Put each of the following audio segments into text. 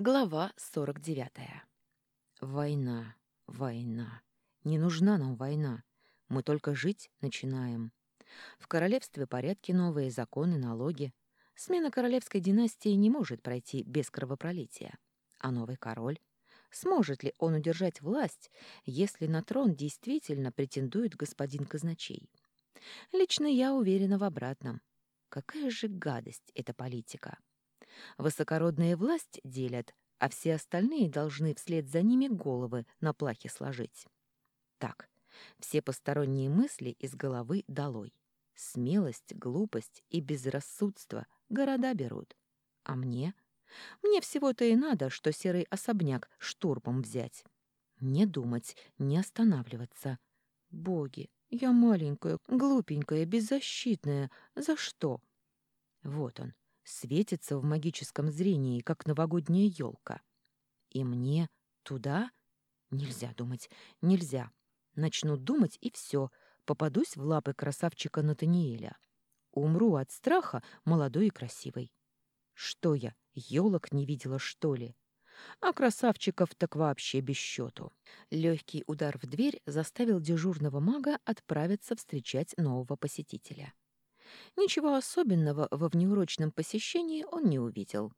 Глава 49. Война, война. Не нужна нам война. Мы только жить начинаем. В королевстве порядки новые, законы, налоги. Смена королевской династии не может пройти без кровопролития. А новый король? Сможет ли он удержать власть, если на трон действительно претендует господин казначей? Лично я уверена в обратном. Какая же гадость эта политика! Высокородные власть делят, а все остальные должны вслед за ними головы на плахе сложить. Так, все посторонние мысли из головы долой. Смелость, глупость и безрассудство города берут. А мне? Мне всего-то и надо, что серый особняк штурмом взять. Не думать, не останавливаться. Боги, я маленькая, глупенькая, беззащитная. За что? Вот он, светится в магическом зрении, как новогодняя елка. И мне туда? Нельзя думать, нельзя. Начну думать, и все, попадусь в лапы красавчика Натаниэля. Умру от страха, молодой и красивой. Что я, елок не видела, что ли? А красавчиков так вообще без счету. Легкий удар в дверь заставил дежурного мага отправиться встречать нового посетителя. Ничего особенного во внеурочном посещении он не увидел.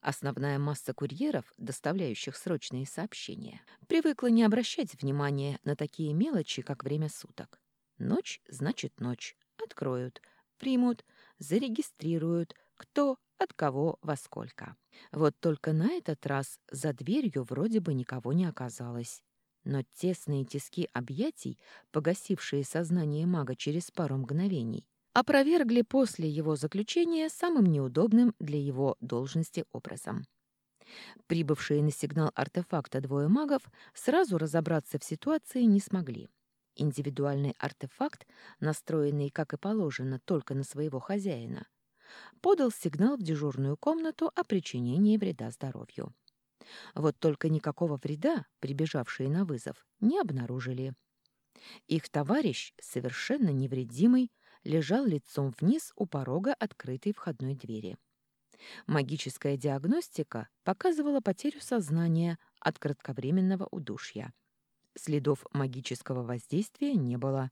Основная масса курьеров, доставляющих срочные сообщения, привыкла не обращать внимания на такие мелочи, как время суток. Ночь значит ночь. Откроют, примут, зарегистрируют, кто, от кого, во сколько. Вот только на этот раз за дверью вроде бы никого не оказалось. Но тесные тиски объятий, погасившие сознание мага через пару мгновений, опровергли после его заключения самым неудобным для его должности образом. Прибывшие на сигнал артефакта двое магов сразу разобраться в ситуации не смогли. Индивидуальный артефакт, настроенный, как и положено, только на своего хозяина, подал сигнал в дежурную комнату о причинении вреда здоровью. Вот только никакого вреда, прибежавшие на вызов, не обнаружили. Их товарищ, совершенно невредимый, лежал лицом вниз у порога открытой входной двери. Магическая диагностика показывала потерю сознания от кратковременного удушья. Следов магического воздействия не было,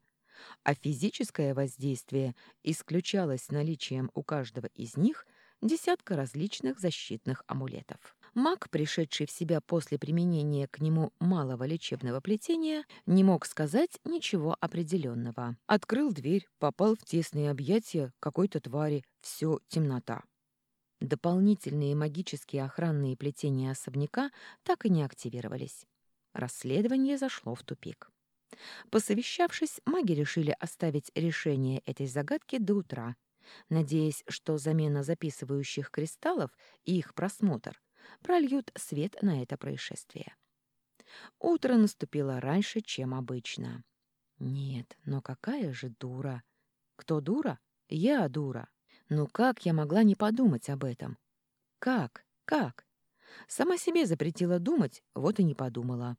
а физическое воздействие исключалось наличием у каждого из них десятка различных защитных амулетов. Маг, пришедший в себя после применения к нему малого лечебного плетения, не мог сказать ничего определенного. Открыл дверь, попал в тесные объятия какой-то твари, все темнота. Дополнительные магические охранные плетения особняка так и не активировались. Расследование зашло в тупик. Посовещавшись, маги решили оставить решение этой загадки до утра, надеясь, что замена записывающих кристаллов и их просмотр прольют свет на это происшествие. Утро наступило раньше, чем обычно. Нет, но какая же дура! Кто дура? Я дура. Ну как я могла не подумать об этом? Как? Как? Сама себе запретила думать, вот и не подумала.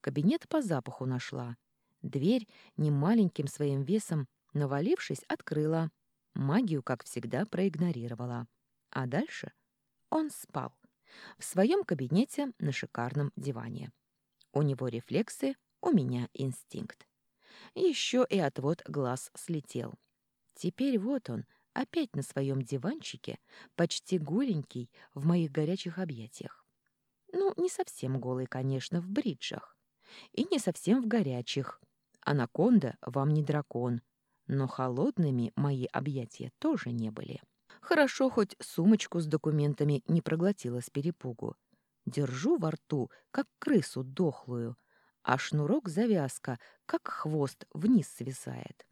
Кабинет по запаху нашла. Дверь немаленьким своим весом, навалившись, открыла. Магию, как всегда, проигнорировала. А дальше он спал в своем кабинете на шикарном диване. У него рефлексы, у меня инстинкт. Еще и отвод глаз слетел. Теперь вот он, опять на своем диванчике, почти голенький, в моих горячих объятиях. Ну, не совсем голый, конечно, в бриджах. И не совсем в горячих. Анаконда вам не дракон. Но холодными мои объятия тоже не были. Хорошо, хоть сумочку с документами не проглотила с перепугу. Держу во рту, как крысу дохлую, а шнурок-завязка, как хвост, вниз свисает.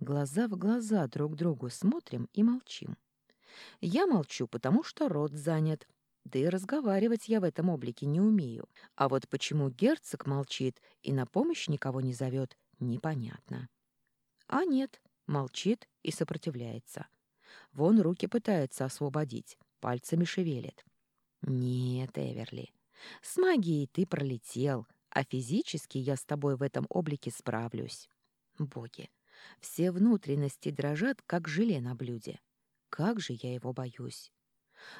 Глаза в глаза друг другу смотрим и молчим. Я молчу, потому что рот занят, да и разговаривать я в этом облике не умею. А вот почему герцог молчит и на помощь никого не зовет, непонятно. А нет, молчит и сопротивляется. Вон руки пытается освободить, пальцами шевелит. Нет, Эверли, с магией ты пролетел, а физически я с тобой в этом облике справлюсь. Боги, все внутренности дрожат, как желе на блюде. Как же я его боюсь.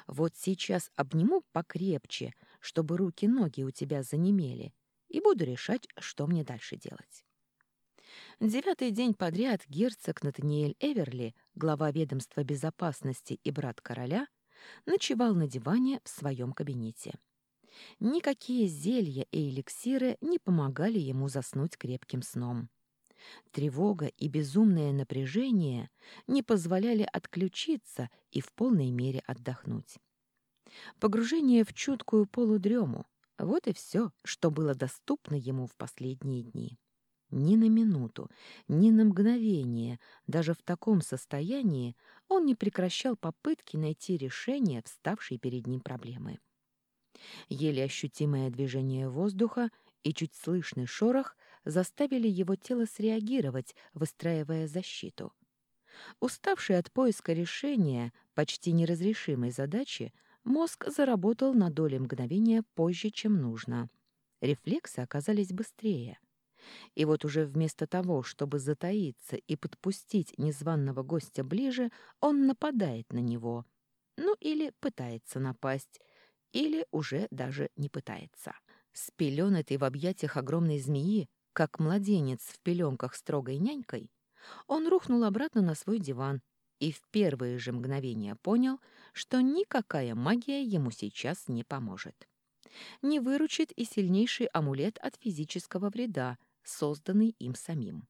Вот сейчас обниму покрепче, чтобы руки-ноги у тебя занемели, и буду решать, что мне дальше делать. Девятый день подряд герцог Натаниэль Эверли, глава ведомства безопасности и брат короля, ночевал на диване в своем кабинете. Никакие зелья и эликсиры не помогали ему заснуть крепким сном. Тревога и безумное напряжение не позволяли отключиться и в полной мере отдохнуть. Погружение в чуткую полудрему — вот и все, что было доступно ему в последние дни. Ни на минуту, ни на мгновение, даже в таком состоянии, он не прекращал попытки найти решение вставшей перед ним проблемы. Еле ощутимое движение воздуха и чуть слышный шорох заставили его тело среагировать, выстраивая защиту. Уставший от поиска решения почти неразрешимой задачи, мозг заработал на доли мгновения позже, чем нужно. Рефлексы оказались быстрее. И вот уже вместо того, чтобы затаиться и подпустить незваного гостя ближе, он нападает на него. Ну или пытается напасть, или уже даже не пытается. Спеленатый в объятиях огромной змеи, как младенец в пеленках строгой нянькой, он рухнул обратно на свой диван и в первые же мгновения понял, что никакая магия ему сейчас не поможет. Не выручит и сильнейший амулет от физического вреда, созданный им самим.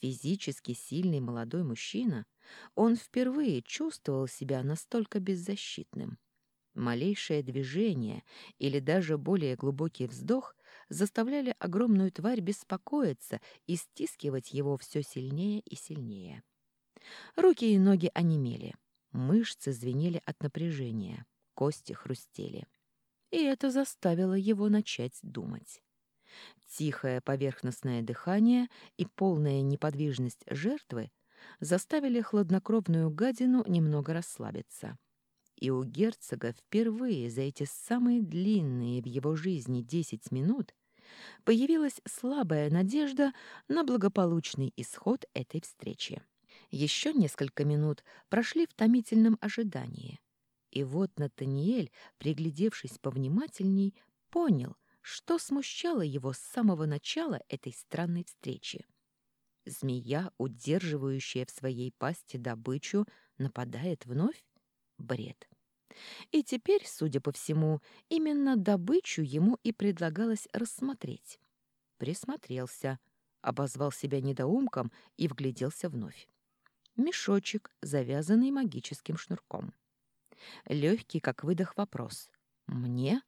Физически сильный молодой мужчина, он впервые чувствовал себя настолько беззащитным. Малейшее движение или даже более глубокий вздох заставляли огромную тварь беспокоиться и стискивать его все сильнее и сильнее. Руки и ноги онемели, мышцы звенели от напряжения, кости хрустели. И это заставило его начать думать. Тихое поверхностное дыхание и полная неподвижность жертвы заставили хладнокровную гадину немного расслабиться. И у герцога впервые за эти самые длинные в его жизни десять минут появилась слабая надежда на благополучный исход этой встречи. Еще несколько минут прошли в томительном ожидании. И вот Натаниэль, приглядевшись повнимательней, понял, что смущало его с самого начала этой странной встречи. Змея, удерживающая в своей пасти добычу, нападает вновь? Бред. И теперь, судя по всему, именно добычу ему и предлагалось рассмотреть. Присмотрелся, обозвал себя недоумком и вгляделся вновь. Мешочек, завязанный магическим шнурком. Легкий, как выдох, вопрос. «Мне?»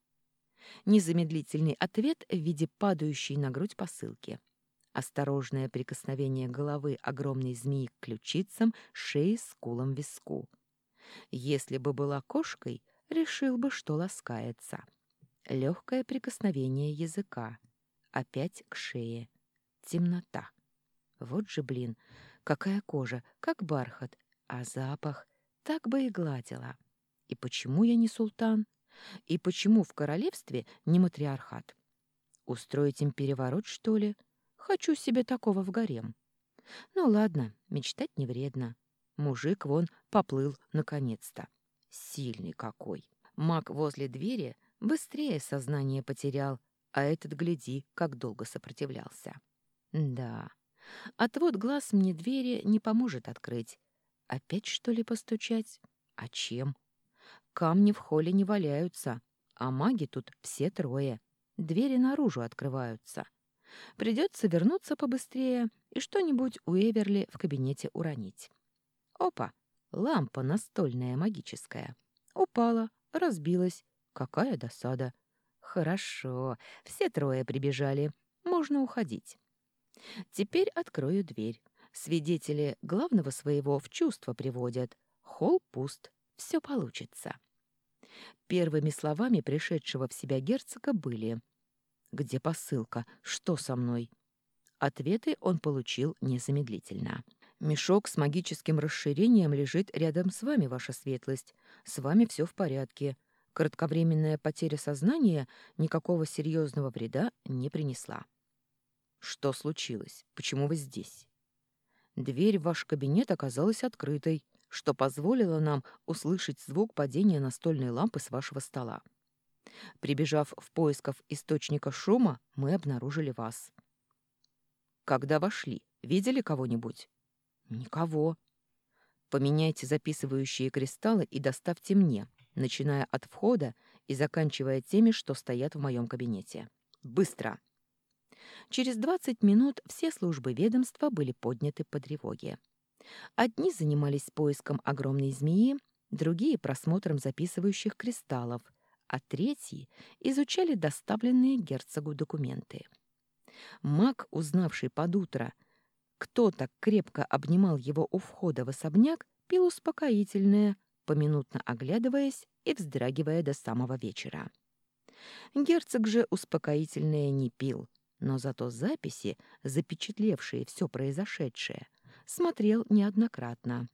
Незамедлительный ответ в виде падающей на грудь посылки. Осторожное прикосновение головы огромной змеи к ключицам, шеи, скулам, виску. Если бы была кошкой, решил бы, что ласкается. Легкое прикосновение языка. Опять к шее. Темнота. Вот же, блин, какая кожа, как бархат, а запах так бы и гладила. И почему я не султан? И почему в королевстве не матриархат? Устроить им переворот, что ли? Хочу себе такого в гарем. Ну ладно, мечтать не вредно. Мужик вон поплыл наконец-то. Сильный какой. Маг возле двери быстрее сознание потерял, а этот, гляди, как долго сопротивлялся. Да, отвод глаз мне двери не поможет открыть. Опять, что ли, постучать? А чем? Камни в холле не валяются, а маги тут все трое. Двери наружу открываются. Придется вернуться побыстрее и что-нибудь у Эверли в кабинете уронить. Опа! Лампа настольная магическая. Упала, разбилась. Какая досада. Хорошо, все трое прибежали. Можно уходить. Теперь открою дверь. Свидетели главного своего в чувство приводят. Холл пуст. Все получится. Первыми словами пришедшего в себя герцога были «Где посылка? Что со мной?» Ответы он получил незамедлительно. Мешок с магическим расширением лежит рядом с вами, ваша светлость. С вами все в порядке. Кратковременная потеря сознания никакого серьезного вреда не принесла. Что случилось? Почему вы здесь? Дверь в ваш кабинет оказалась открытой. Что позволило нам услышать звук падения настольной лампы с вашего стола. Прибежав в поисках источника шума, мы обнаружили вас. Когда вошли, видели кого-нибудь? Никого. Поменяйте записывающие кристаллы и доставьте мне, начиная от входа и заканчивая теми, что стоят в моем кабинете. Быстро! Через 20 минут все службы ведомства были подняты по тревоге. Одни занимались поиском огромной змеи, другие — просмотром записывающих кристаллов, а третьи изучали доставленные герцогу документы. Маг, узнавший под утро, кто так крепко обнимал его у входа в особняк, пил успокоительное, поминутно оглядываясь и вздрагивая до самого вечера. Герцог же успокоительное не пил, но зато записи, запечатлевшие все произошедшее, смотрел неоднократно.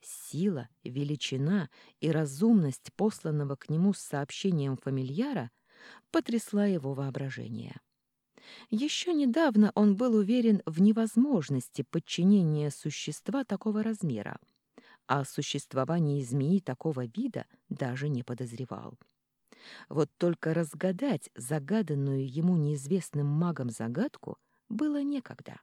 Сила, величина и разумность посланного к нему с сообщением фамильяра потрясла его воображение. Еще недавно он был уверен в невозможности подчинения существа такого размера, а о существовании змеи такого вида даже не подозревал. Вот только разгадать загаданную ему неизвестным магом загадку было некогда.